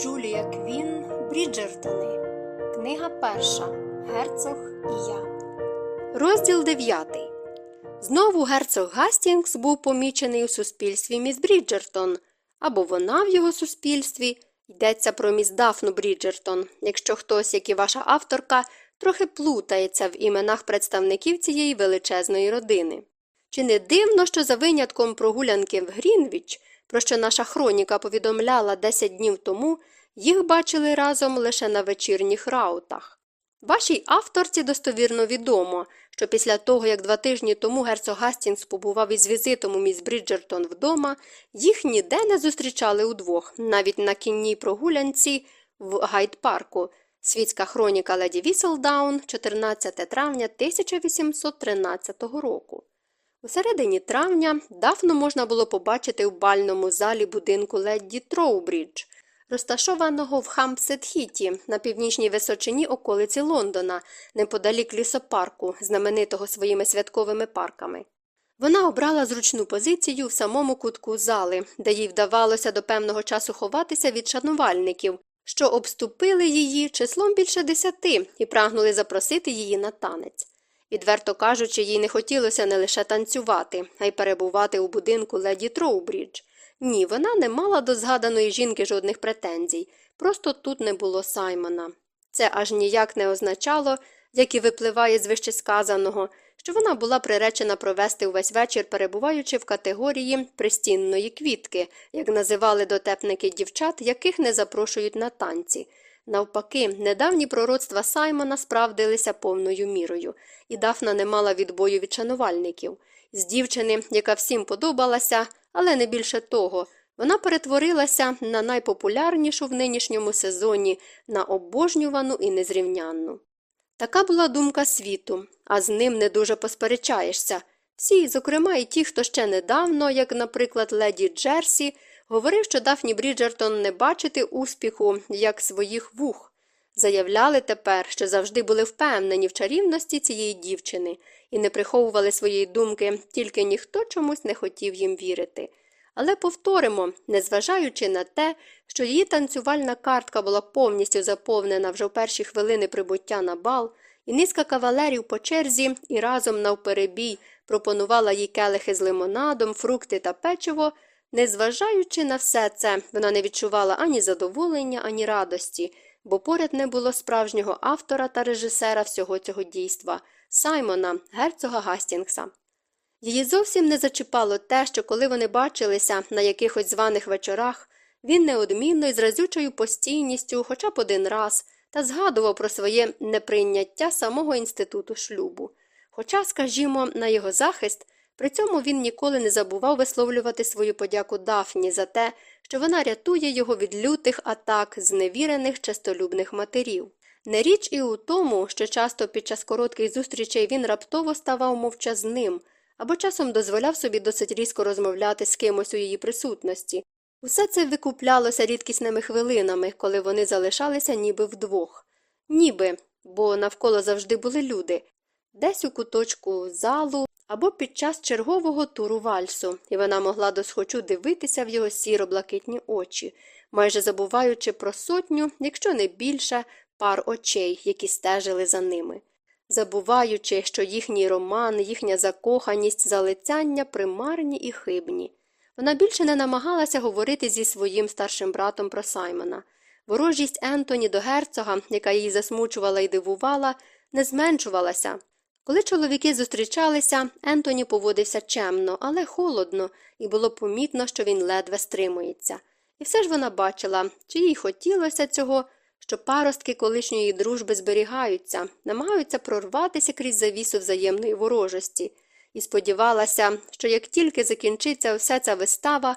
Джулія Квін Бріджертони. Книга перша. Герцог і я. Розділ дев'ятий. Знову герцог Гастінгс був помічений у суспільстві міс Бріджертон, або вона в його суспільстві. Йдеться про міс Дафну Бріджертон, якщо хтось, як і ваша авторка, трохи плутається в іменах представників цієї величезної родини. Чи не дивно, що за винятком прогулянки в Грінвіч, про що наша хроніка повідомляла 10 днів тому, їх бачили разом лише на вечірніх раутах. Вашій авторці достовірно відомо, що після того, як два тижні тому герцог Гастінгс побував із візитом у міс Бріджертон вдома, їх ніде не зустрічали удвох, навіть на кінній прогулянці в Гайд-парку. Світська хроніка Леді Віслдаун, 14 травня 1813 року. У середині травня Дафну можна було побачити в бальному залі будинку леді Троубрідж, розташованого в Хемпстед-Хіті на північній височині околиці Лондона, неподалік лісопарку, знаменитого своїми святковими парками. Вона обрала зручну позицію в самому кутку зали, де їй вдавалося до певного часу ховатися від шанувальників, що обступили її числом більше десяти і прагнули запросити її на танець. Відверто кажучи, їй не хотілося не лише танцювати, а й перебувати у будинку леді Троубрідж. Ні, вона не мала до згаданої жінки жодних претензій, просто тут не було Саймона. Це аж ніяк не означало, як і випливає з вищесказаного, що вона була приречена провести увесь вечір, перебуваючи в категорії пристінної квітки, як називали дотепники дівчат, яких не запрошують на танці. Навпаки, недавні пророцтва Саймона справдилися повною мірою, і Дафна не мала відбою від шанувальників. З дівчини, яка всім подобалася, але не більше того, вона перетворилася на найпопулярнішу в нинішньому сезоні, на обожнювану і незрівнянну. Така була думка світу, а з ним не дуже посперечаєшся. Всі, зокрема, і ті, хто ще недавно, як, наприклад, леді Джерсі, говорив, що Дафні Бріджертон не бачити успіху як своїх вух. Заявляли тепер, що завжди були впевнені в чарівності цієї дівчини і не приховували своєї думки, тільки ніхто чомусь не хотів їм вірити. Але повторимо, незважаючи на те, що її танцювальна картка була повністю заповнена вже в перші хвилини прибуття на бал, і низка кавалерів по черзі і разом навперебій пропонувала їй келихи з лимонадом, фрукти та печиво, незважаючи на все це, вона не відчувала ані задоволення, ані радості, бо поряд не було справжнього автора та режисера всього цього дійства Саймона, герцога Гастінгса. Її зовсім не зачіпало те, що коли вони бачилися на якихось званих вечорах, він неодмінно і з разючою постійністю, хоча б один раз, та згадував про своє неприйняття самого інституту шлюбу. Хоча, скажімо, на його захист, при цьому він ніколи не забував висловлювати свою подяку Дафні за те, що вона рятує його від лютих атак зневірених честолюбних матерів. Не річ і у тому, що часто під час коротких зустрічей він раптово ставав мовчазним або часом дозволяв собі досить різко розмовляти з кимось у її присутності. Усе це викуплялося рідкісними хвилинами, коли вони залишалися ніби вдвох. Ніби, бо навколо завжди були люди, десь у куточку залу або під час чергового туру вальсу, і вона могла досхочу дивитися в його сіро блакитні очі, майже забуваючи про сотню, якщо не більше, пар очей, які стежили за ними забуваючи, що їхній роман, їхня закоханість, залицяння примарні і хибні. Вона більше не намагалася говорити зі своїм старшим братом про Саймона. Ворожість Ентоні до герцога, яка її засмучувала і дивувала, не зменшувалася. Коли чоловіки зустрічалися, Ентоні поводився чемно, але холодно, і було помітно, що він ледве стримується. І все ж вона бачила, чи їй хотілося цього, що паростки колишньої дружби зберігаються, намагаються прорватися крізь завісу взаємної ворожості, і сподівалася, що як тільки закінчиться вся ця вистава,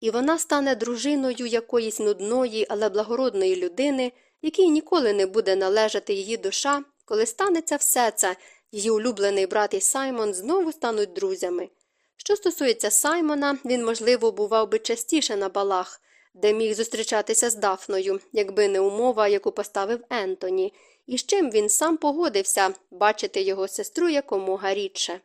і вона стане дружиною якоїсь нудної, але благородної людини, якій ніколи не буде належати її душа, коли станеться все це, її улюблений брат і Саймон знову стануть друзями. Що стосується Саймона, він, можливо, бував би частіше на балах де міг зустрічатися з Дафною, якби не умова, яку поставив Ентоні, і з чим він сам погодився бачити його сестру якомога рідше.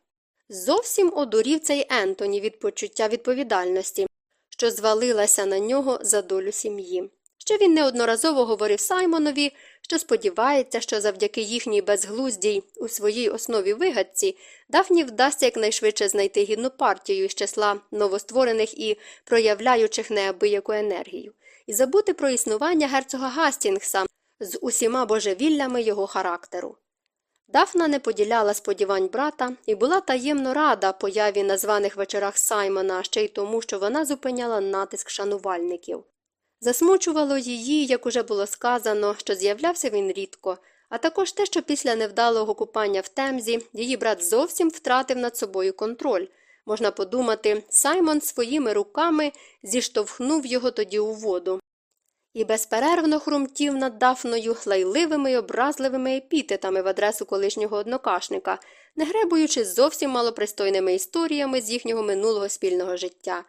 Зовсім одурів цей Ентоні від почуття відповідальності, що звалилася на нього за долю сім'ї. Ще він неодноразово говорив Саймонові, що сподівається, що завдяки їхній безглуздій у своїй основі вигадці Дафні вдасться якнайшвидше знайти гідну партію із числа новостворених і проявляючих неабияку енергію, і забути про існування герцога Гастінгса з усіма божевіллями його характеру. Дафна не поділяла сподівань брата і була таємно рада появі на званих вечорах Саймона, ще й тому, що вона зупиняла натиск шанувальників. Засмучувало її, як уже було сказано, що з'являвся він рідко, а також те, що після невдалого купання в темзі її брат зовсім втратив над собою контроль. Можна подумати, Саймон своїми руками зіштовхнув його тоді у воду. І безперервно хрумтів над дафною лайливими й образливими епітетами в адресу колишнього однокашника, не гребуючи зовсім малопристойними історіями з їхнього минулого спільного життя.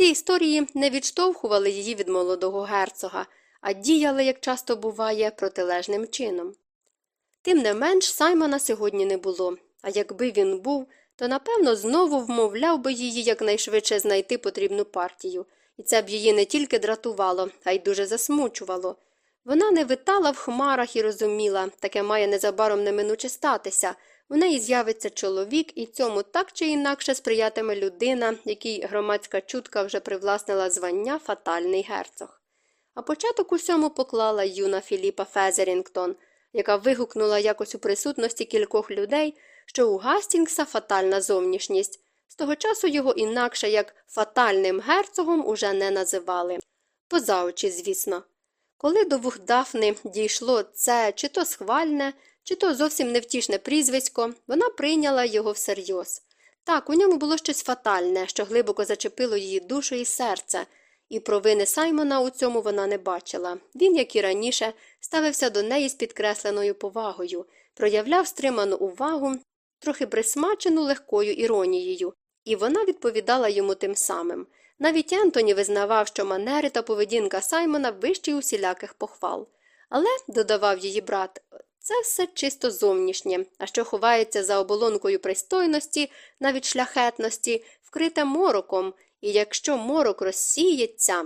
Ці історії не відштовхували її від молодого герцога, а діяли, як часто буває, протилежним чином. Тим не менш, Саймона сьогодні не було, а якби він був, то напевно знову вмовляв би її якнайшвидше знайти потрібну партію, і це б її не тільки дратувало, а й дуже засмучувало. Вона не витала в хмарах і розуміла, таке має незабаром неминуче статися. У неї з'явиться чоловік, і цьому так чи інакше сприятиме людина, якій громадська чутка вже привласнила звання фатальний герцог. А початок усьому поклала юна Філіпа Фезерінгтон, яка вигукнула якось у присутності кількох людей, що у Гастінгса фатальна зовнішність. З того часу його інакше як фатальним герцогом уже не називали. Поза очі, звісно. Коли до вух Дафни дійшло це чи то схвальне, чи то зовсім невтішне прізвисько, вона прийняла його всерйоз. Так, у ньому було щось фатальне, що глибоко зачепило її душу і серце, і провини Саймона у цьому вона не бачила. Він, як і раніше, ставився до неї з підкресленою повагою, проявляв стриману увагу, трохи присмачену легкою іронією, і вона відповідала йому тим самим. Навіть Ентоні визнавав, що манери та поведінка Саймона вищі усіляких похвал. Але, додавав її брат, це все чисто зовнішнє, а що ховається за оболонкою пристойності, навіть шляхетності, вкрите мороком, і якщо морок розсіється.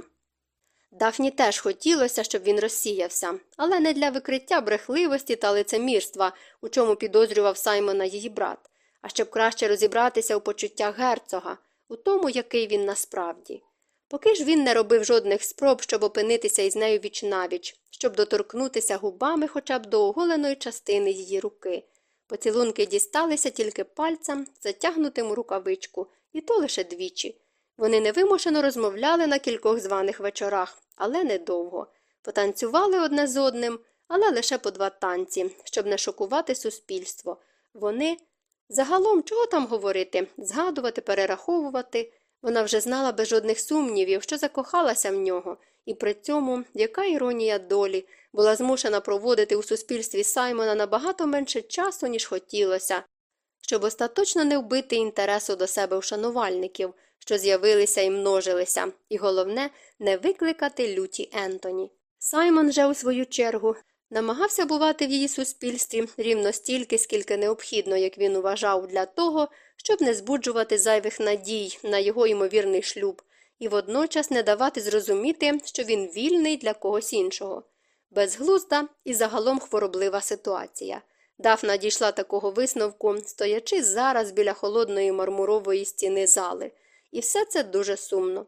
Дафні теж хотілося, щоб він розсіявся, але не для викриття брехливості та лицемірства, у чому підозрював Саймона її брат, а щоб краще розібратися у почуттях герцога, у тому, який він насправді. Поки ж він не робив жодних спроб, щоб опинитися із нею віч навіч, щоб доторкнутися губами хоча б до оголеної частини її руки. Поцілунки дісталися тільки пальцям, затягнутим у рукавичку, і то лише двічі. Вони невимушено розмовляли на кількох званих вечорах, але недовго. Потанцювали одне з одним, але лише по два танці, щоб не шокувати суспільство. Вони загалом чого там говорити, згадувати, перераховувати. Вона вже знала без жодних сумнівів, що закохалася в нього, і при цьому, яка іронія долі, була змушена проводити у суспільстві Саймона набагато менше часу, ніж хотілося, щоб остаточно не вбити інтересу до себе у шанувальників, що з'явилися і множилися, і головне, не викликати люті Ентоні. Саймон же, у свою чергу, намагався бувати в її суспільстві рівно стільки, скільки необхідно, як він вважав, для того, щоб не збуджувати зайвих надій на його ймовірний шлюб, і водночас не давати зрозуміти, що він вільний для когось іншого. Безглузда і загалом хвороблива ситуація. Дафна дійшла такого висновку, стоячи зараз біля холодної мармурової стіни зали, і все це дуже сумно.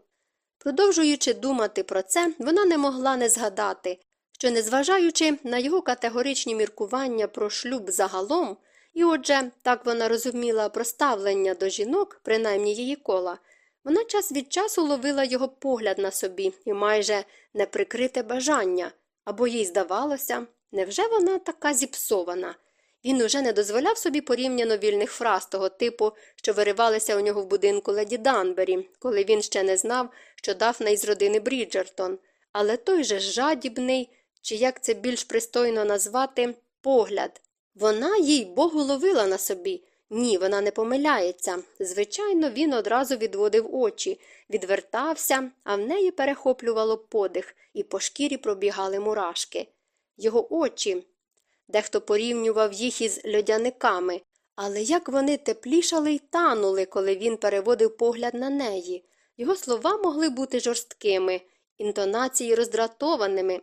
Продовжуючи думати про це, вона не могла не згадати, що, незважаючи на його категоричні міркування про шлюб загалом, і отже, так вона розуміла про ставлення до жінок, принаймні її кола, вона час від часу ловила його погляд на собі і майже неприкрите бажання, або їй здавалося, невже вона така зіпсована? Він уже не дозволяв собі порівняно вільних фраз того типу, що виривалися у нього в будинку леді Данбері, коли він ще не знав, що Дафна із родини Бріджертон, але той же жадібний, чи як це більш пристойно назвати, погляд. Вона, їй богу, ловила на собі. Ні, вона не помиляється. Звичайно, він одразу відводив очі, відвертався, а в неї перехоплювало подих, і по шкірі пробігали мурашки. Його очі. Дехто порівнював їх із льодяниками, але як вони теплішали й танули, коли він переводив погляд на неї. Його слова могли бути жорсткими, інтонації роздратованими,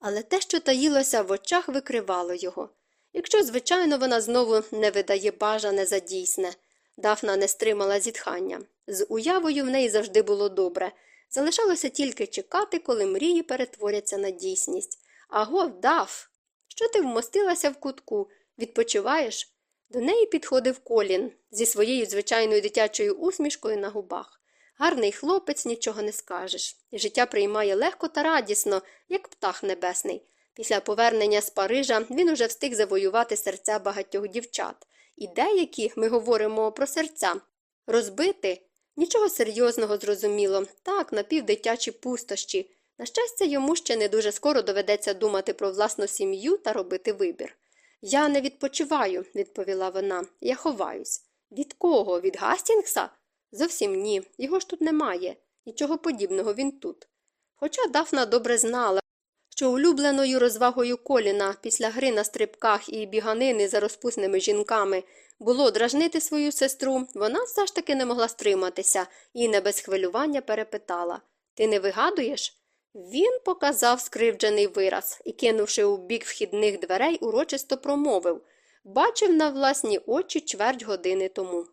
але те, що таїлося в очах, викривало його. Якщо, звичайно, вона знову не видає бажане за дійсне. Дафна не стримала зітхання. З уявою в неї завжди було добре. Залишалося тільки чекати, коли мрії перетворяться на дійсність. Аго, Даф! Що ти вмостилася в кутку? Відпочиваєш? До неї підходив колін зі своєю звичайною дитячою усмішкою на губах. Гарний хлопець, нічого не скажеш. Життя приймає легко та радісно, як птах небесний. Після повернення з Парижа він уже встиг завоювати серця багатьох дівчат. І деякі, ми говоримо про серця, розбити нічого серйозного зрозуміло, так, напівдитячі пустощі. На щастя, йому ще не дуже скоро доведеться думати про власну сім'ю та робити вибір. Я не відпочиваю, відповіла вона, я ховаюсь. Від кого? Від Гастінгса? Зовсім ні, його ж тут немає, нічого подібного він тут. Хоча Дафна добре знала, що улюбленою розвагою коліна після гри на стрибках і біганини за розпусними жінками було дражнити свою сестру, вона все ж таки не могла стриматися і не без хвилювання перепитала Ти не вигадуєш? Він показав скривджений вираз і, кинувши у бік вхідних дверей, урочисто промовив бачив на власні очі чверть години тому.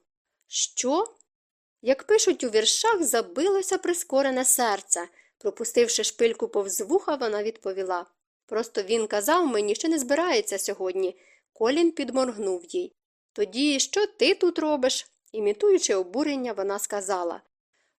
Що? Як пишуть у віршах, забилося прискорене серце. Пропустивши шпильку повз вуха, вона відповіла. Просто він казав мені, що не збирається сьогодні. Колін підморгнув їй. Тоді що ти тут робиш? Імітуючи обурення, вона сказала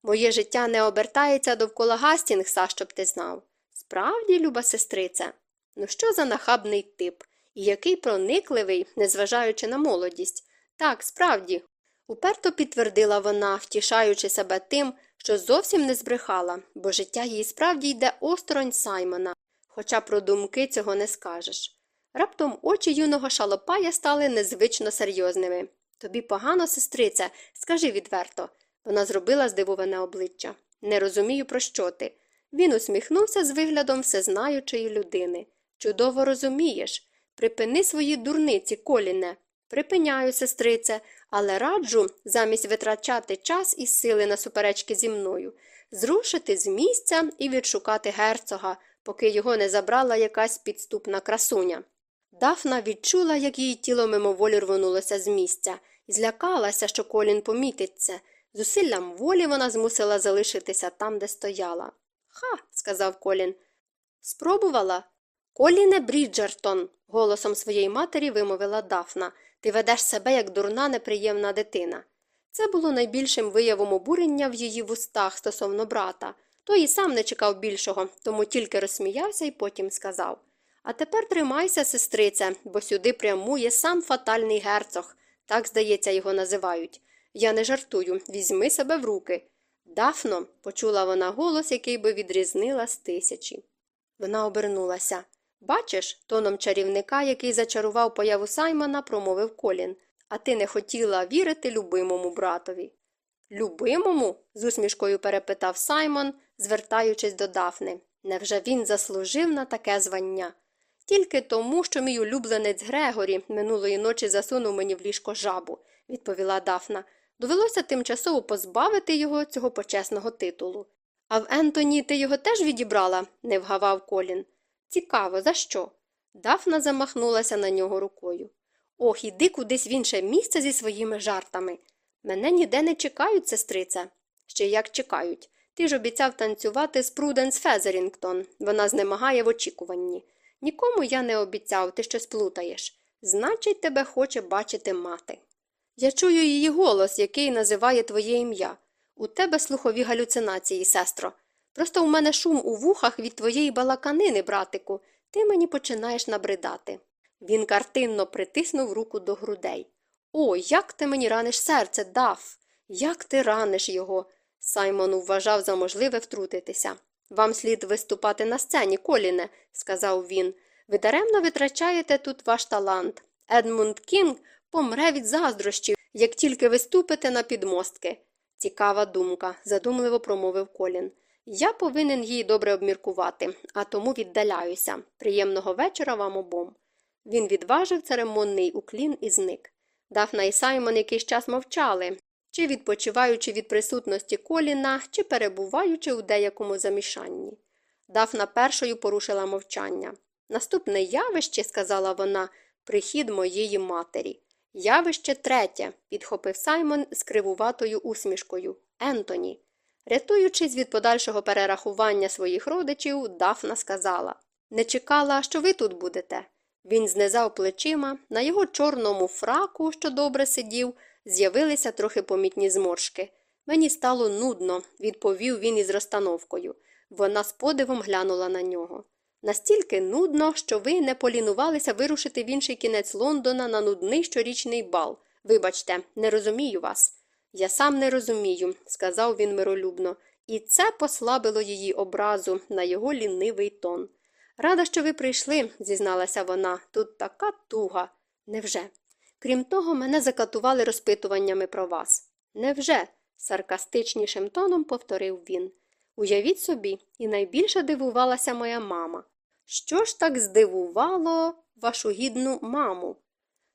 Моє життя не обертається довкола Гастінгса, щоб ти знав. Справді, люба сестрице. Ну що за нахабний тип? І який проникливий, незважаючи на молодість. Так, справді, уперто підтвердила вона, втішаючи себе тим, що зовсім не збрехала, бо життя їй справді йде осторонь Саймона, хоча про думки цього не скажеш. Раптом очі юного шалопая стали незвично серйозними. Тобі погано, сестрице, скажи відверто. Вона зробила здивоване обличчя. Не розумію, про що ти. Він усміхнувся з виглядом всезнаючої людини. Чудово розумієш. Припини свої дурниці, коліне. Припиняю, сестрице, але раджу, замість витрачати час і сили на суперечки зі мною, зрушити з місця і відшукати герцога, поки його не забрала якась підступна красуня. Дафна відчула, як її тіло мимоволі рвонулося з місця, і злякалася, що колін помітить це. Зусиллям волі вона змусила залишитися там, де стояла. Ха, сказав Колін. Спробувала? Коліне Бріджертон, голосом своєї матері вимовила Дафна. Ти ведеш себе як дурна, неприємна дитина. Це було найбільшим виявом обурення в її вустах стосовно брата. Той і сам не чекав більшого, тому тільки розсміявся і потім сказав А тепер тримайся, сестрице, бо сюди прямує сам фатальний герцог, так, здається, його називають. Я не жартую, візьми себе в руки. Дафно, почула вона голос, який би відрізнила з тисячі. Вона обернулася. Бачиш, тоном чарівника, який зачарував появу Саймона, промовив Колін, а ти не хотіла вірити любимому братові. Любимому? з усмішкою перепитав Саймон, звертаючись до Дафни. Невже він заслужив на таке звання? Тільки тому, що мій улюбленець Грегорі минулої ночі засунув мені в ліжко жабу, відповіла Дафна. Довелося тимчасово позбавити його цього почесного титулу. А в Ентоні ти його теж відібрала? не вгавав Колін. Цікаво, за що? Дафна замахнулася на нього рукою. Ох, іди кудись в інше місце зі своїми жартами. Мене ніде не чекають, сестриця. Ще як чекають. Ти ж обіцяв танцювати з Пруденс Фезерінгтон. Вона знемагає в очікуванні. Нікому я не обіцяв, ти щось плутаєш. Значить, тебе хоче бачити мати. Я чую її голос, який називає твоє ім'я. У тебе слухові галюцинації, сестро. Просто у мене шум у вухах від твоєї балаканини, братику, ти мені починаєш набридати. Він картинно притиснув руку до грудей. О, як ти мені раниш серце, Даф! Як ти раниш його? Саймон вважав за можливе втрутитися. Вам слід виступати на сцені, Коліне, сказав він. Ви даремно витрачаєте тут ваш талант. Едмунд Кінг помре від заздрощів, як тільки виступите на підмостки. Цікава думка, задумливо промовив Колін. Я повинен її добре обміркувати, а тому віддаляюся. Приємного вечора вам обом. Він відважив церемонний уклін і зник. Дафна і Саймон якийсь час мовчали, чи відпочиваючи від присутності коліна, чи перебуваючи у деякому замішанні. Дафна першою порушила мовчання. Наступне явище, сказала вона, прихід моєї матері. Явище третє, підхопив Саймон з кривуватою усмішкою. Ентоні. Рятуючись від подальшого перерахування своїх родичів, Дафна сказала Не чекала, що ви тут будете. Він знизав плечима, на його чорному фраку, що добре сидів, з'явилися трохи помітні зморшки. Мені стало нудно, відповів він із розстановкою. Вона з подивом глянула на нього. Настільки нудно, що ви не полінувалися вирушити в інший кінець Лондона на нудний щорічний бал. Вибачте, не розумію вас. Я сам не розумію, сказав він миролюбно, і це послабило її образу на його лінивий тон. Рада, що ви прийшли, зізналася вона, тут така туга. Невже? Крім того, мене закатували розпитуваннями про вас. Невже? саркастичнішим тоном повторив він. Уявіть собі, і найбільше дивувалася моя мама. Що ж так здивувало вашу гідну маму?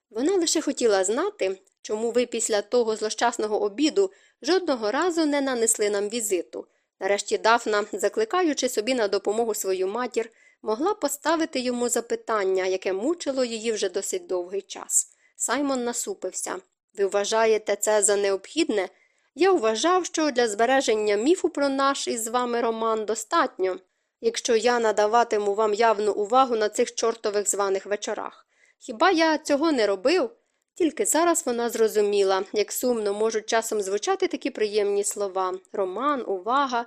Вона лише хотіла знати, чому ви після того злощасного обіду жодного разу не нанесли нам візиту. Нарешті Дафна, закликаючи собі на допомогу свою матір, могла поставити йому запитання, яке мучило її вже досить довгий час. Саймон насупився. Ви вважаєте це за необхідне? Я вважав, що для збереження міфу про наш із вами роман достатньо, якщо я надаватиму вам явну увагу на цих чортових званих вечорах. Хіба я цього не робив? Тільки зараз вона зрозуміла, як сумно можуть часом звучати такі приємні слова роман, увага.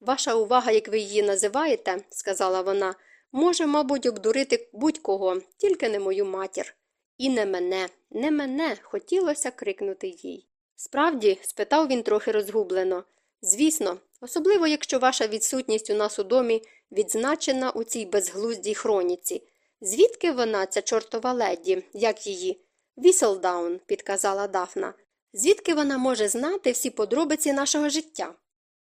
Ваша увага, як ви її називаєте, сказала вона, може, мабуть, обдурити будь-кого, тільки не мою матір. І не мене, не мене, хотілося крикнути їй. Справді, спитав він трохи розгублено. Звісно, особливо, якщо ваша відсутність у нас у домі відзначена у цій безглуздій хроніці. Звідки вона, ця чортова леді, як її? Віселдаун, підказала Дафна. Звідки вона може знати всі подробиці нашого життя?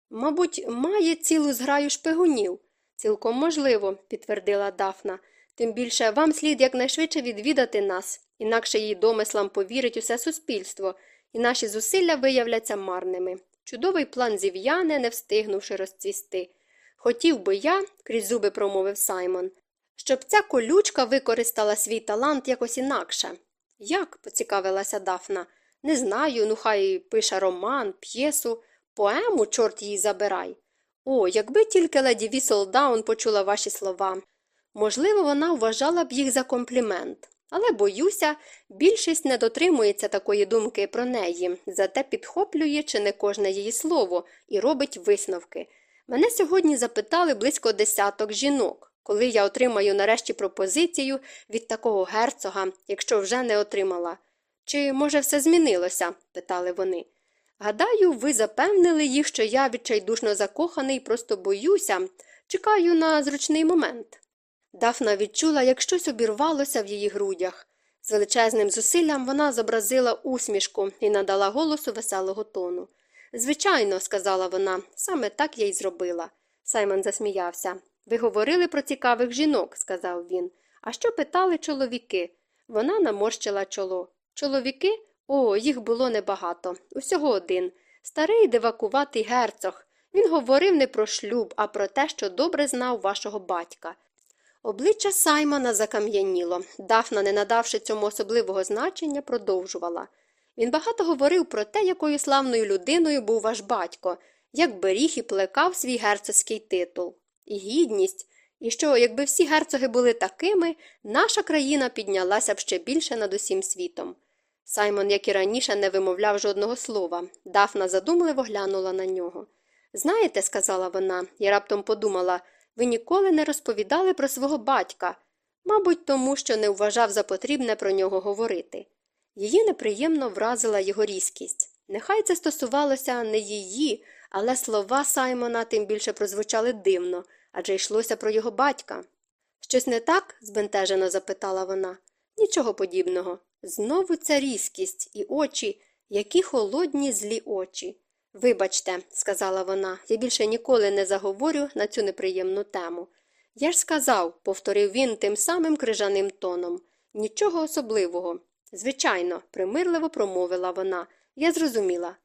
Мабуть, має цілу зграю шпигунів. Цілком можливо, підтвердила Дафна. Тим більше вам слід якнайшвидше відвідати нас, інакше її домислам повірить усе суспільство, і наші зусилля виявляться марними. Чудовий план зів'яне, не встигнувши розцвісти. Хотів би я, крізь зуби промовив Саймон, щоб ця колючка використала свій талант якось інакше. Як? поцікавилася Дафна. Не знаю, ну хай пише роман, п'єсу, поему, чорт її забирай. О, якби тільки леді Віселдаун почула ваші слова. Можливо, вона вважала б їх за комплімент, але, боюся, більшість не дотримується такої думки про неї, зате підхоплює чи не кожне її слово і робить висновки. Мене сьогодні запитали близько десяток жінок, коли я отримаю нарешті пропозицію від такого герцога, якщо вже не отримала. Чи, може, все змінилося? питали вони. Гадаю, ви запевнили їх, що я відчайдушно закоханий, просто боюся, чекаю на зручний момент. Дафна відчула, як щось обірвалося в її грудях. З величезним зусиллям вона зобразила усмішку і надала голосу веселого тону. Звичайно, сказала вона, саме так я й зробила. Саймон засміявся. Ви говорили про цікавих жінок, сказав він. А що питали чоловіки? Вона наморщила чоло. Чоловіки? О, їх було небагато. Усього один. Старий дивакуватий герцог. Він говорив не про шлюб, а про те, що добре знав вашого батька. Обличчя Саймона закам'яніло. Дафна, не надавши цьому особливого значення, продовжувала. Він багато говорив про те, якою славною людиною був ваш батько, як беріг і плекав свій герцогський титул. І гідність, і що, якби всі герцоги були такими, наша країна піднялася б ще більше над усім світом. Саймон, як і раніше, не вимовляв жодного слова. Дафна задумливо глянула на нього. Знаєте, сказала вона, я раптом подумала, ви ніколи не розповідали про свого батька, мабуть, тому що не вважав за потрібне про нього говорити. Її неприємно вразила його різкість. Нехай це стосувалося не її, але слова Саймона тим більше прозвучали дивно, адже йшлося про його батька. Щось не так? збентежено запитала вона. Нічого подібного. Знову ця різкість і очі, які холодні злі очі. Вибачте, сказала вона, я більше ніколи не заговорю на цю неприємну тему. Я ж сказав, повторив він тим самим крижаним тоном. Нічого особливого. Звичайно, примирливо промовила вона. Я зрозуміла.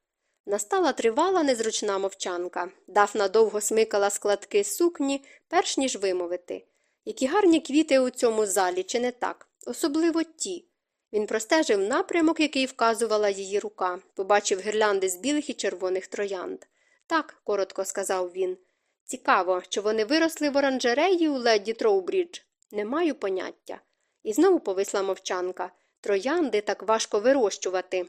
Настала тривала незручна мовчанка. Дафна довго смикала складки сукні, перш ніж вимовити. Які гарні квіти у цьому залі, чи не так? Особливо ті. Він простежив напрямок, який вказувала її рука, побачив гірлянди з білих і червоних троянд. Так, коротко сказав він. Цікаво, чи вони виросли в оранжереї у леді Троубрідж? Не маю поняття. І знову повисла мовчанка. Троянди так важко вирощувати.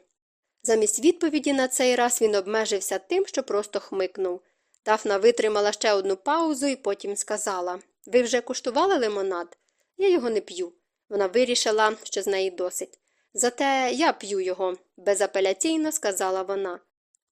Замість відповіді на цей раз він обмежився тим, що просто хмикнув. Дафна витримала ще одну паузу і потім сказала Ви вже куштували лимонад? Я його не п'ю. Вона вирішила, що з неї досить. Зате я п'ю його, безапеляційно сказала вона.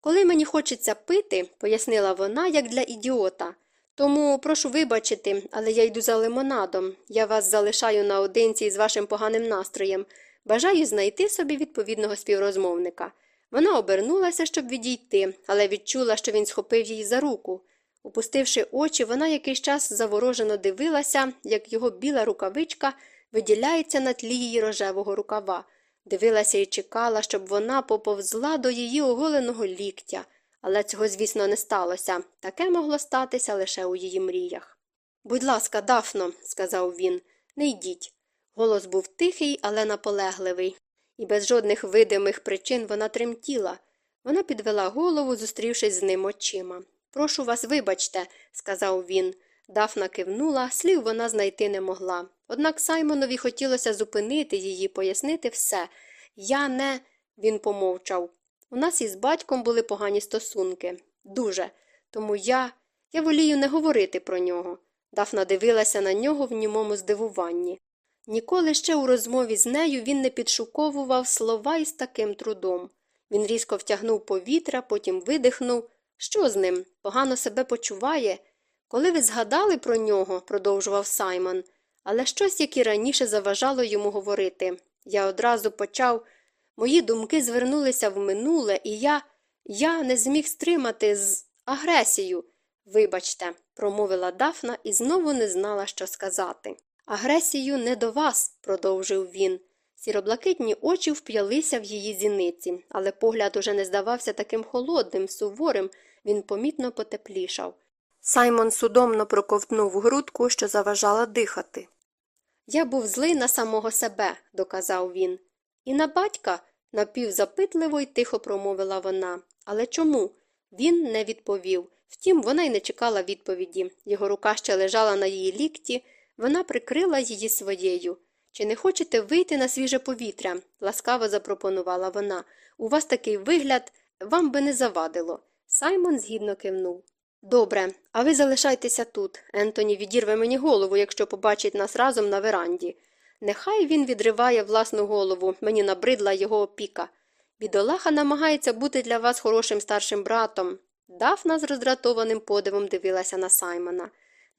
Коли мені хочеться пити, пояснила вона, як для ідіота. Тому прошу вибачити, але я йду за лимонадом. Я вас залишаю наодинці з вашим поганим настроєм. Бажаю знайти собі відповідного співрозмовника. Вона обернулася, щоб відійти, але відчула, що він схопив її за руку. Опустивши очі, вона якийсь час заворожено дивилася, як його біла рукавичка виділяється на тлі її рожевого рукава. Дивилася і чекала, щоб вона поповзла до її оголеного ліктя, але цього, звісно, не сталося. Таке могло статися лише у її мріях. Будь ласка, Дафно, сказав він, не йдіть. Голос був тихий, але наполегливий, і без жодних видимих причин вона тремтіла. Вона підвела голову, зустрівшись з ним очима. Прошу вас, вибачте, сказав він. Дафна кивнула, слів вона знайти не могла. Однак Саймонові хотілося зупинити її, пояснити все. Я не. Він помовчав. У нас із батьком були погані стосунки. Дуже. Тому я. Я волію не говорити про нього. Дафна дивилася на нього в німому здивуванні. Ніколи ще у розмові з нею він не підшуковував слова із таким трудом. Він різко втягнув повітря, потім видихнув. Що з ним? Погано себе почуває. Коли ви згадали про нього, продовжував Саймон, але щось, як і раніше заважало йому говорити. Я одразу почав. Мої думки звернулися в минуле, і я. я не зміг стримати з агресію. Вибачте, промовила Дафна і знову не знала, що сказати. Агресію не до вас, продовжив він. Сіроблакитні очі вп'ялися в її зіниці, але погляд уже не здавався таким холодним, суворим, він помітно потеплішав. Саймон судомно проковтнув грудку, що заважала дихати. Я був злий на самого себе, доказав він. І на батька, напівзапитливо й тихо промовила вона. Але чому? Він не відповів. Втім, вона й не чекала відповіді. Його рука ще лежала на її лікті, вона прикрила її своєю. Чи не хочете вийти на свіже повітря? ласкаво запропонувала вона. У вас такий вигляд, вам би не завадило. Саймон згідно кивнув. Добре, а ви залишайтеся тут. Ентоні відірве мені голову, якщо побачить нас разом на веранді. Нехай він відриває власну голову, мені набридла його опіка. Бідолаха намагається бути для вас хорошим старшим братом. Дафна з роздратованим подивом дивилася на Саймона.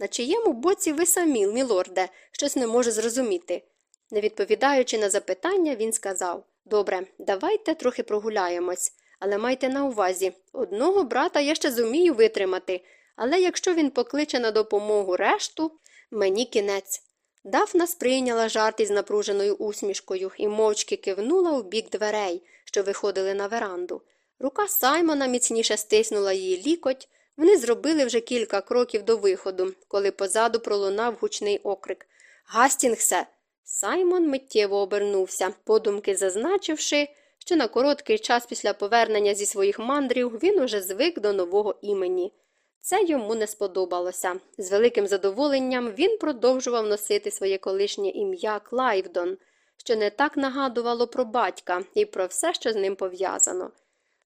На чиєму боці ви самі, мілорде, щось не можу зрозуміти. Не відповідаючи на запитання, він сказав Добре, давайте трохи прогуляємось, але майте на увазі одного брата я ще зумію витримати, але якщо він покличе на допомогу решту, мені кінець. Дафна сприйняла жарт із напруженою усмішкою і мовчки кивнула у бік дверей, що виходили на веранду. Рука Саймона міцніше стиснула її лікоть. Вони зробили вже кілька кроків до виходу, коли позаду пролунав гучний окрик Гастінгсе. Саймон миттєво обернувся, подумки зазначивши, що на короткий час після повернення зі своїх мандрів він уже звик до нового імені. Це йому не сподобалося. З великим задоволенням він продовжував носити своє колишнє ім'я Клайвдон, що не так нагадувало про батька і про все, що з ним пов'язано.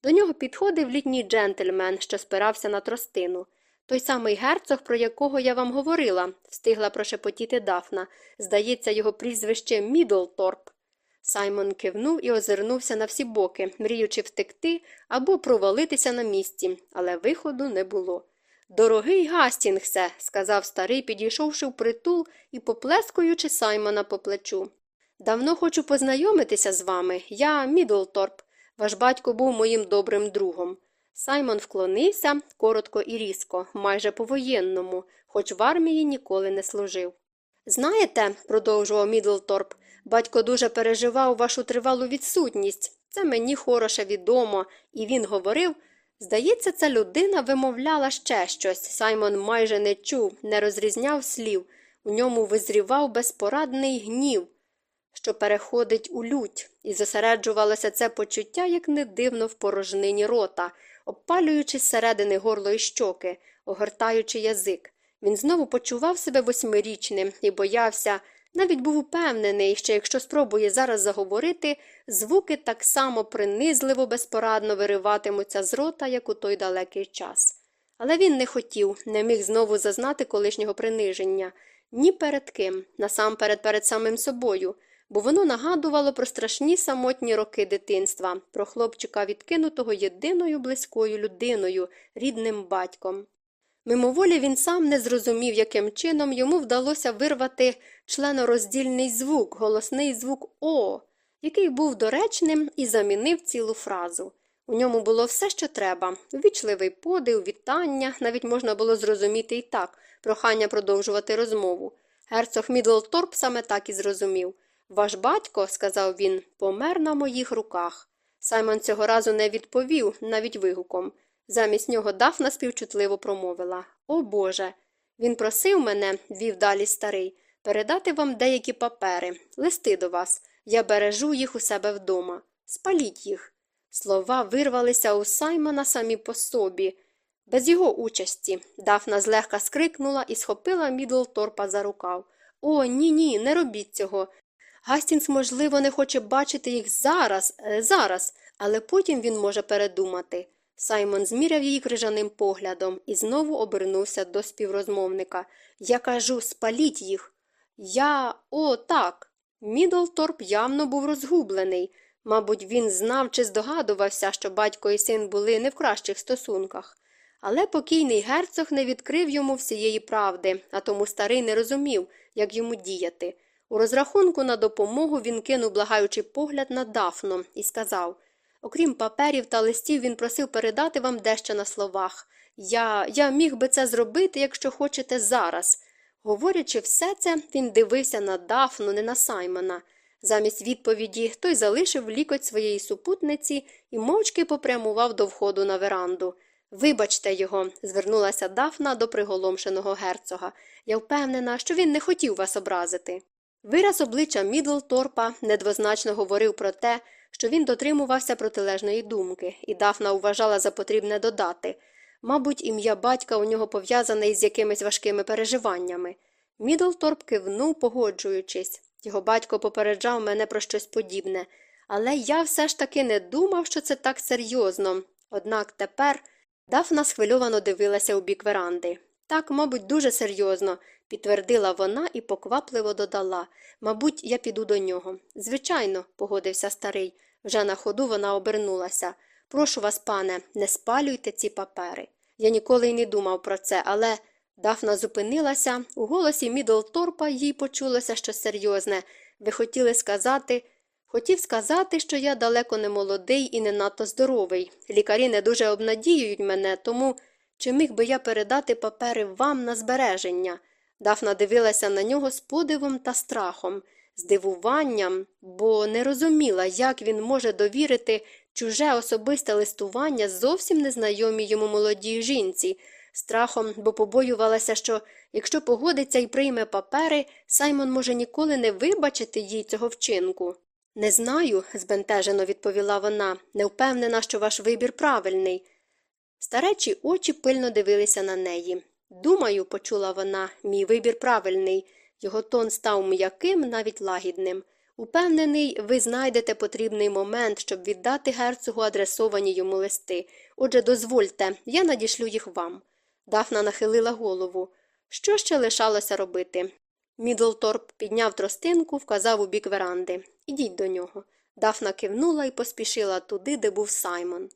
До нього підходив літній джентльмен, що спирався на тростину. Той самий герцог, про якого я вам говорила, встигла прошепотіти Дафна. Здається, його прізвище Мідлторп. Саймон кивнув і озирнувся на всі боки, мріючи втекти або провалитися на місці, але виходу не було. Дорогий Гастінгсе, сказав старий, підійшовши впритул і поплескуючи Саймона по плечу. Давно хочу познайомитися з вами. Я Мідлторп. Ваш батько був моїм добрим другом. Саймон вклонився коротко і різко, майже по-воєнному, хоч в армії ніколи не служив. Знаєте, продовжував Мідлторп, батько дуже переживав вашу тривалу відсутність. Це мені добре відомо, і він говорив Здається, ця людина вимовляла ще щось. Саймон майже не чув, не розрізняв слів. У ньому визрівав безпорадний гнів, що переходить у лють, і зосереджувалося це почуття, як не дивно, в порожнині рота, обпалюючи зсередини горло і щоки, огортаючи язик. Він знову почував себе восьмирічним і боявся, навіть був упевнений, що якщо спробує зараз заговорити, звуки так само принизливо безпорадно вириватимуться з рота, як у той далекий час. Але він не хотів, не міг знову зазнати колишнього приниження ні перед ким, насамперед перед самим собою, бо воно нагадувало про страшні самотні роки дитинства, про хлопчика, відкинутого єдиною близькою людиною, рідним батьком. Мимоволі він сам не зрозумів, яким чином йому вдалося вирвати членороздільний звук, голосний звук О, який був доречним і замінив цілу фразу. У ньому було все, що треба ввічливий подив, вітання, навіть можна було зрозуміти і так, прохання продовжувати розмову. Герцог Мідлторп саме так і зрозумів. Ваш батько, сказав він, помер на моїх руках. Саймон цього разу не відповів, навіть вигуком. Замість нього Дафна співчутливо промовила О Боже. Він просив мене, вів далі старий, передати вам деякі папери, листи до вас. Я бережу їх у себе вдома. Спаліть їх. Слова вирвалися у Саймона самі по собі. Без його участі. Дафна злегка скрикнула і схопила Мідлторпа за рукав. О, ні, ні, не робіть цього. Гастінгс, можливо, не хоче бачити їх зараз, е, зараз, але потім він може передумати. Саймон зміряв її крижаним поглядом і знову обернувся до співрозмовника. Я кажу, спаліть їх. Я. О, так. Мідлторп явно був розгублений. Мабуть, він знав чи здогадувався, що батько і син були не в кращих стосунках. Але покійний герцог не відкрив йому всієї правди, а тому старий не розумів, як йому діяти. У розрахунку на допомогу він кинув благаючий погляд на Дафну і сказав Окрім паперів та листів, він просив передати вам дещо на словах. Я я міг би це зробити, якщо хочете зараз. Говорячи все це, він дивився на Дафну, не на Саймона. Замість відповіді той залишив лікоть своєї супутниці і мовчки попрямував до входу на веранду. Вибачте його, звернулася Дафна до приголомшеного герцога. Я впевнена, що він не хотів вас образити. Вираз обличчя Мідлторпа недвозначно говорив про те, що він дотримувався протилежної думки, і Дафна вважала за потрібне додати мабуть, ім'я батька у нього пов'язане із якимись важкими переживаннями. Мідлторп кивнув, погоджуючись. Його батько попереджав мене про щось подібне, але я все ж таки не думав, що це так серйозно. Однак тепер Дафна схвильовано дивилася у бік веранди. Так, мабуть, дуже серйозно, підтвердила вона і поквапливо додала. Мабуть, я піду до нього. Звичайно, погодився старий. Вже на ходу вона обернулася. Прошу вас, пане, не спалюйте ці папери. Я ніколи й не думав про це, але. Дафна зупинилася, у голосі Мідлторпа їй почулося щось серйозне. Ви хотіли сказати. Хотів сказати, що я далеко не молодий і не надто здоровий. Лікарі не дуже обнадіюють мене, тому чи міг би я передати папери вам на збереження? Дафна дивилася на нього з подивом та страхом, здивуванням, бо не розуміла, як він може довірити чуже особисте листування зовсім незнайомій йому молодій жінці, страхом, бо побоювалася, що якщо погодиться і прийме папери, Саймон може ніколи не вибачити їй цього вчинку. Не знаю, збентежено відповіла вона, не впевнена, що ваш вибір правильний. Старечі очі пильно дивилися на неї. Думаю, почула вона, мій вибір правильний. Його тон став м'яким, навіть лагідним. Упевнений, ви знайдете потрібний момент, щоб віддати герцогу адресовані йому листи. Отже, дозвольте, я надішлю їх вам. Дафна нахилила голову. Що ще лишалося робити? Мідлторп підняв тростинку, вказав у бік веранди. Ідіть до нього. Дафна кивнула і поспішила туди, де був Саймон.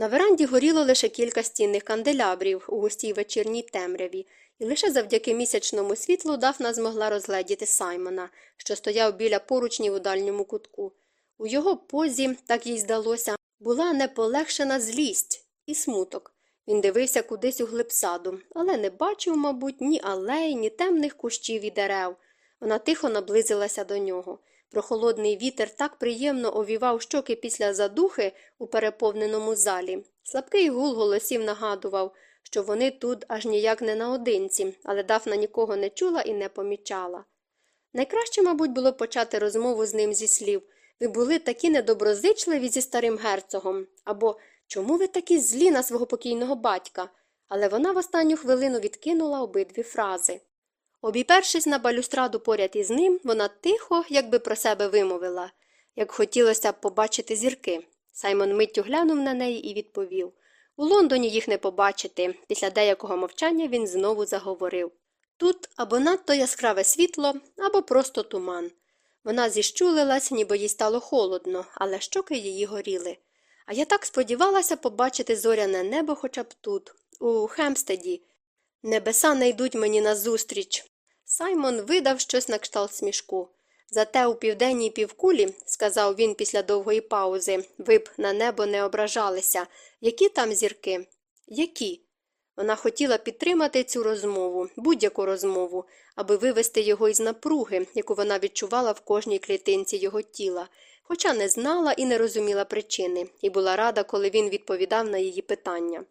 На веранді горіло лише кілька стінних канделябрів у густій вечірній темряві, і лише завдяки місячному світлу Дафна змогла розгледіти Саймона, що стояв біля поручнів у дальньому кутку. У його позі, так їй здалося, була неполегшена злість і смуток. Він дивився кудись у глиб саду, але не бачив, мабуть, ні алей, ні темних кущів і дерев. Вона тихо наблизилася до нього. Прохолодний вітер так приємно овівав щоки після задухи у переповненому залі. Слабкий гул голосів нагадував, що вони тут аж ніяк не наодинці, але Дафна нікого не чула і не помічала. Найкраще, мабуть, було почати розмову з ним зі слів ви були такі недоброзичливі зі старим герцогом, або чому ви такі злі на свого покійного батька? Але вона в останню хвилину відкинула обидві фрази. Обіпершись на балюстраду поряд із ним, вона тихо, якби про себе вимовила, як хотілося б побачити зірки. Саймон миттю глянув на неї і відповів У Лондоні їх не побачити. Після деякого мовчання він знову заговорив Тут або надто яскраве світло, або просто туман. Вона зіщулилась, ніби їй стало холодно, але щоки її горіли. А я так сподівалася побачити зоряне небо хоча б тут, у Хемстеді. Небеса не йдуть мені назустріч. Саймон видав щось на кшталт смішку. Зате у південній півкулі, сказав він після довгої паузи, ви б на небо не ображалися. Які там зірки? Які? Вона хотіла підтримати цю розмову, будь-яку розмову, аби вивести його із напруги, яку вона відчувала в кожній клітинці його тіла, хоча не знала і не розуміла причини, і була рада, коли він відповідав на її питання.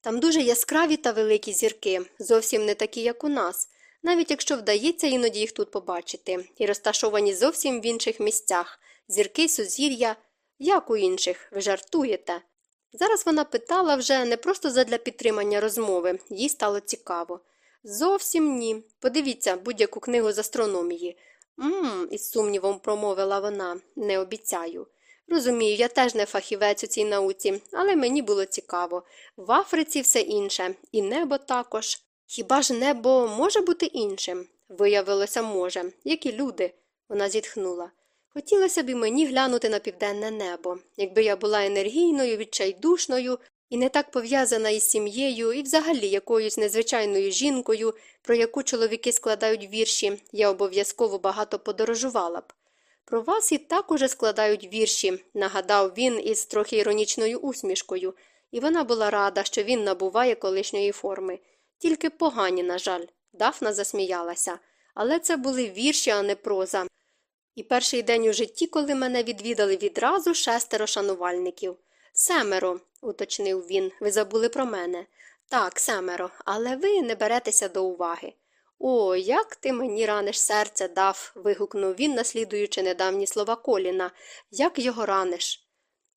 Там дуже яскраві та великі зірки, зовсім не такі, як у нас, навіть якщо вдається іноді їх тут побачити, і розташовані зовсім в інших місцях зірки, сузір'я, як у інших, ви жартуєте. Зараз вона питала вже не просто задля підтримання розмови, їй стало цікаво. Зовсім ні. Подивіться будь-яку книгу з астрономії. Мм, із сумнівом промовила вона, не обіцяю. Розумію, я теж не фахівець у цій науці, але мені було цікаво. В Африці все інше, і небо також. Хіба ж небо може бути іншим? Виявилося, може, як і люди, вона зітхнула. Хотілося б і мені глянути на південне небо, якби я була енергійною, відчайдушною і не так пов'язана із сім'єю і взагалі якоюсь незвичайною жінкою, про яку чоловіки складають вірші, я обов'язково багато подорожувала б. Про вас і так уже складають вірші, нагадав він із трохи іронічною усмішкою, і вона була рада, що він набуває колишньої форми. Тільки погані, на жаль, Дафна засміялася. Але це були вірші, а не проза. І перший день у житті, коли мене відвідали відразу шестеро шанувальників. Семеро, уточнив він, ви забули про мене. Так, семеро, але ви не беретеся до уваги. О, як ти мені раниш серце дав. вигукнув він, наслідуючи недавні слова Коліна. Як його раниш?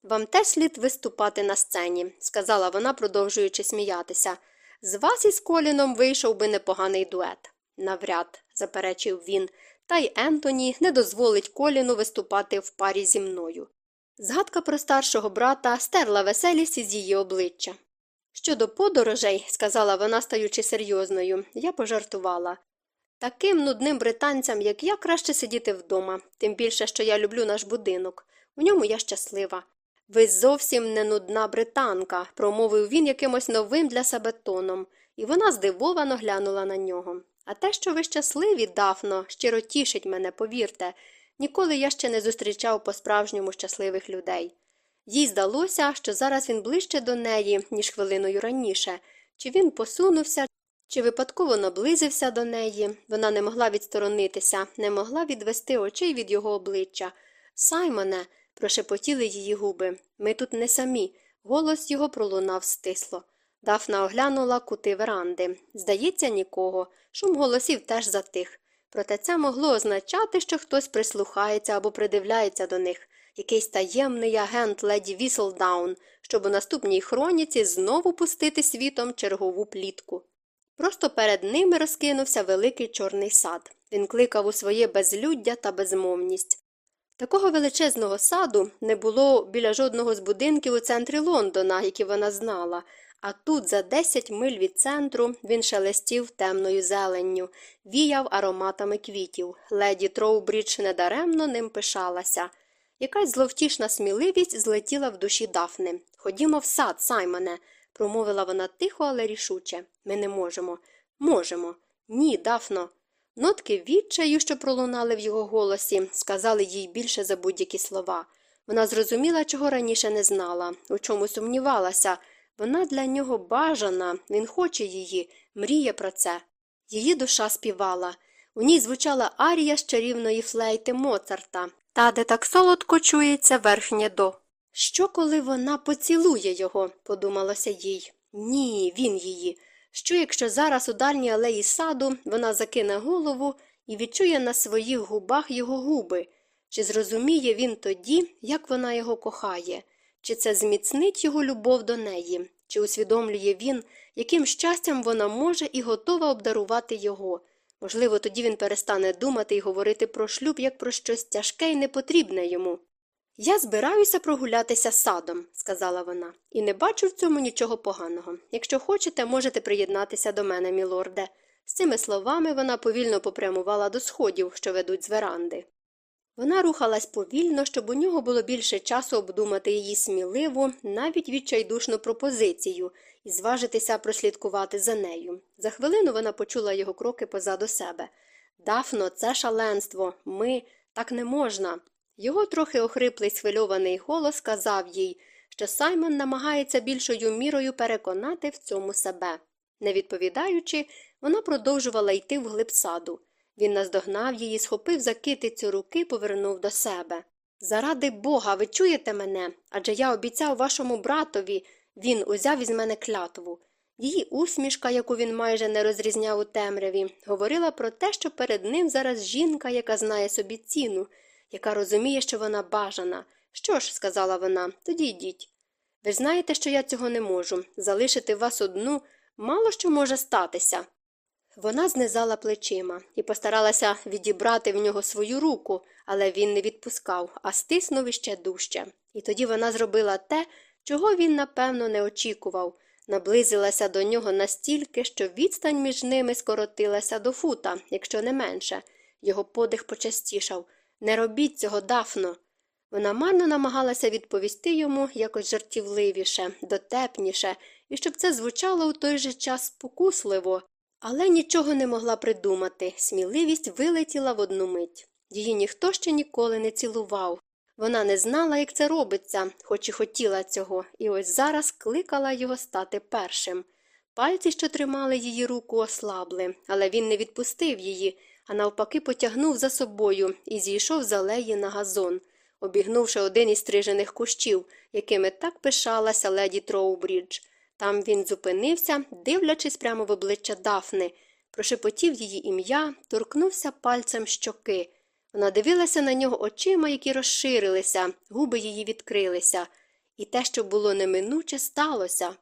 Вам теж слід виступати на сцені, сказала вона, продовжуючи сміятися. З вас із Коліном вийшов би непоганий дует. Навряд, заперечив він, та й Ентоні не дозволить Коліну виступати в парі зі мною. Згадка про старшого брата стерла веселість із її обличчя. Щодо подорожей, сказала вона, стаючи серйозною, я пожартувала. Таким нудним британцям, як я, краще сидіти вдома, тим більше, що я люблю наш будинок. В ньому я щаслива. Ви зовсім не нудна британка, промовив він якимось новим для себе тоном, і вона здивовано глянула на нього. А те, що ви щасливі, Дафно, щиро тішить мене, повірте. Ніколи я ще не зустрічав по справжньому щасливих людей. Їй здалося, що зараз він ближче до неї, ніж хвилиною раніше, чи він посунувся, чи випадково наблизився до неї. Вона не могла відсторонитися, не могла відвести очей від його обличчя. Саймоне, прошепотіли її губи. Ми тут не самі. Голос його пролунав стисло. Дафна оглянула кути веранди. Здається, нікого. Шум голосів теж затих. Проте це могло означати, що хтось прислухається або придивляється до них, якийсь таємний агент леді Віслдаун, щоб у наступній хроніці знову пустити світом чергову плітку. Просто перед ними розкинувся великий чорний сад. Він кликав у своє безлюддя та безмовність. Такого величезного саду не було біля жодного з будинків у центрі Лондона, які вона знала, а тут, за десять миль від центру, він шелестів темною зеленню, віяв ароматами квітів. Леді Троубрідж недаремно ним пишалася. Якась зловтішна сміливість злетіла в душі Дафни. Ходімо в сад, Саймоне, промовила вона тихо, але рішуче. Ми не можемо. Можемо. Ні, Дафно. Нотки відчаю, що пролунали в його голосі, сказали їй більше за будь-які слова. Вона зрозуміла, чого раніше не знала, у чому сумнівалася. Вона для нього бажана, він хоче її, мріє про це. Її душа співала. У ній звучала арія з чарівної флейти Моцарта, та де так солодко чується верхнє до. Що, коли вона поцілує його, подумалося їй. Ні, він її. Що, якщо зараз у дальній алеї саду вона закине голову і відчує на своїх губах його губи? Чи зрозуміє він тоді, як вона його кохає? Чи це зміцнить його любов до неї? Чи усвідомлює він, яким щастям вона може і готова обдарувати його? Можливо, тоді він перестане думати і говорити про шлюб як про щось тяжке і непотрібне йому. Я збираюся прогулятися садом, сказала вона, і не бачу в цьому нічого поганого. Якщо хочете, можете приєднатися до мене, мілорде. З цими словами вона повільно попрямувала до сходів, що ведуть з веранди. Вона рухалась повільно, щоб у нього було більше часу обдумати її сміливу, навіть відчайдушну пропозицію і зважитися прослідкувати за нею. За хвилину вона почула його кроки позаду себе. Дафно, це шаленство, ми так не можна. Його трохи охриплий схвильований голос сказав їй, що Саймон намагається більшою мірою переконати в цьому себе. Не відповідаючи, вона продовжувала йти вглиб саду. Він наздогнав її, схопив за китицю руки, повернув до себе. Заради бога, ви чуєте мене? Адже я обіцяв вашому братові, він узяв із мене клятву. Її усмішка, яку він майже не розрізняв у темряві, говорила про те, що перед ним зараз жінка, яка знає собі ціну, яка розуміє, що вона бажана. Що ж, сказала вона, тоді йдіть. Ви знаєте, що я цього не можу. Залишити вас одну мало що може статися. Вона знизала плечима і постаралася відібрати в нього свою руку, але він не відпускав, а стиснув іще дужче. І тоді вона зробила те, чого він, напевно, не очікував, наблизилася до нього настільки, що відстань між ними скоротилася до фута, якщо не менше. Його подих почастішав Не робіть цього, Дафно. Вона марно намагалася відповісти йому якось жартівливіше, дотепніше, і щоб це звучало у той же час спокусливо. Але нічого не могла придумати, сміливість вилетіла в одну мить. Її ніхто ще ніколи не цілував. Вона не знала, як це робиться, хоч і хотіла цього, і ось зараз кликала його стати першим. Пальці, що тримали її руку, ослабли, але він не відпустив її, а навпаки потягнув за собою і зійшов з алеї на газон, обігнувши один із стрижених кущів, якими так пишалася леді Троубрідж. Там він зупинився, дивлячись прямо в обличчя Дафни, прошепотів її ім'я, торкнувся пальцем щоки. Вона дивилася на нього очима, які розширилися, губи її відкрилися. І те, що було неминуче, сталося.